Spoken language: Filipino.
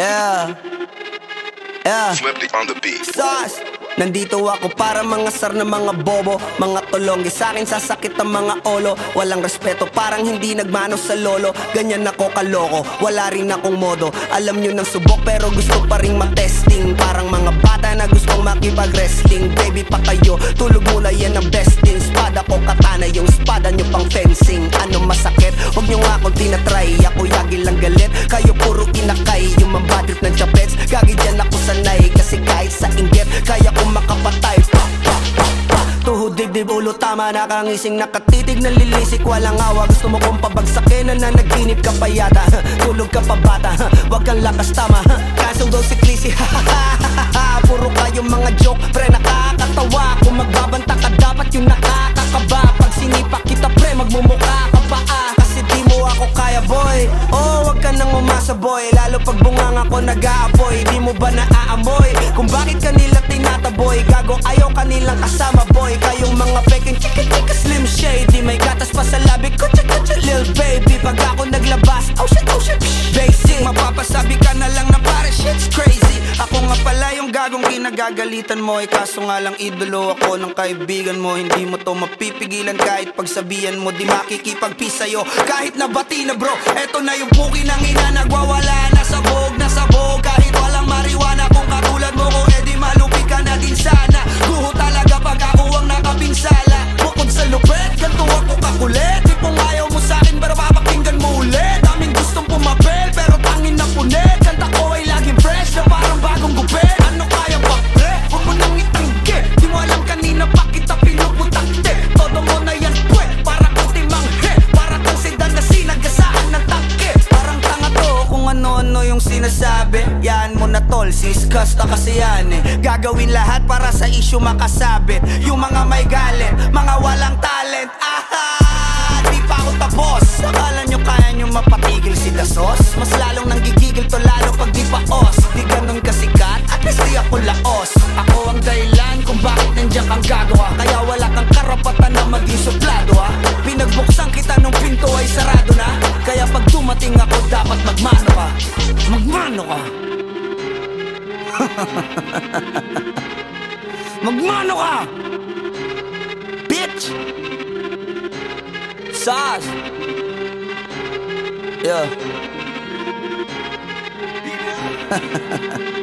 Yeah. Yeah. Flippy on the beat. Sauce! Nandito ako para mga sar na mga bobo Mga tulonggi sa akin sasakit ang mga olo Walang respeto parang hindi nagmano sa lolo Ganyan ako kaloko, wala rin akong modo Alam nyo ng subok pero gusto pa rin matesting Parang mga bata na gustong makipag-wrestling Baby pa kayo, tulog muna yan ang besting Spada ko katana, yung spada nyo pang fencing Ano masakit? Huwag nyo nga akong tinatry Ako yagi Tuhod, dibdib, ulo, tama Nakangising, nakatitig, nalilisik Walang awa, gusto mo kong pabagsakin Na nanaginip ka pa yata. Tulog ka pa bata. Wag kang lakas tama. Kaso daw si Clissy Puro kayong mga joke Pre, nakakatawa. Kung magbabanta ka, dapat yung nakakakaba. Pag sinipa kita, pre, magmumukha ka pa ah. Kasi di mo ako kaya, boy. Oh, wag ka nang umasa, boy. Lalo pag bungang ako nag-aapoy. Di mo ba naaamoy? Kung bakit kanila ayaw kanilang kasama, boy. Kayong mga peking chika chika slim shady May gatas pa sa labi chika chika lil baby. Pag ako naglabas, oh shit, oh shit. Basic, mapapasabi ka na lang na pare shit's crazy. Ako nga pala yung gagong kinagagalitan mo. Eh kaso nga lang idolo ako ng kaibigan mo. Hindi mo to mapipigilan kahit pagsabihan mo. Di makikipagpis sa'yo kahit nabati na bro. Eto na yung puki ng ina. Nagwawala na sabog na sabog Kahit siskas na kasi yan eh. Gagawin lahat para sa issue makasabit. Yung mga may galit, mga walang talent Aha! Di pa ako tapos. Akala nyo kaya nyo mapatigil si Dasos? Mas lalong nanggigigil to lalo pag di paos Di ganun kasikat, at least di ako laos. Ako ang dahilan kung bakit nandiyan kang gagawa. Kaya wala kang karapatan na maging suplado ha Pinagbuksan kita nung pinto ay sarado na. Kaya pag dumating ako dapat magmano ka. Magmano ka Magmano ka! Bitch! Sas! Yeah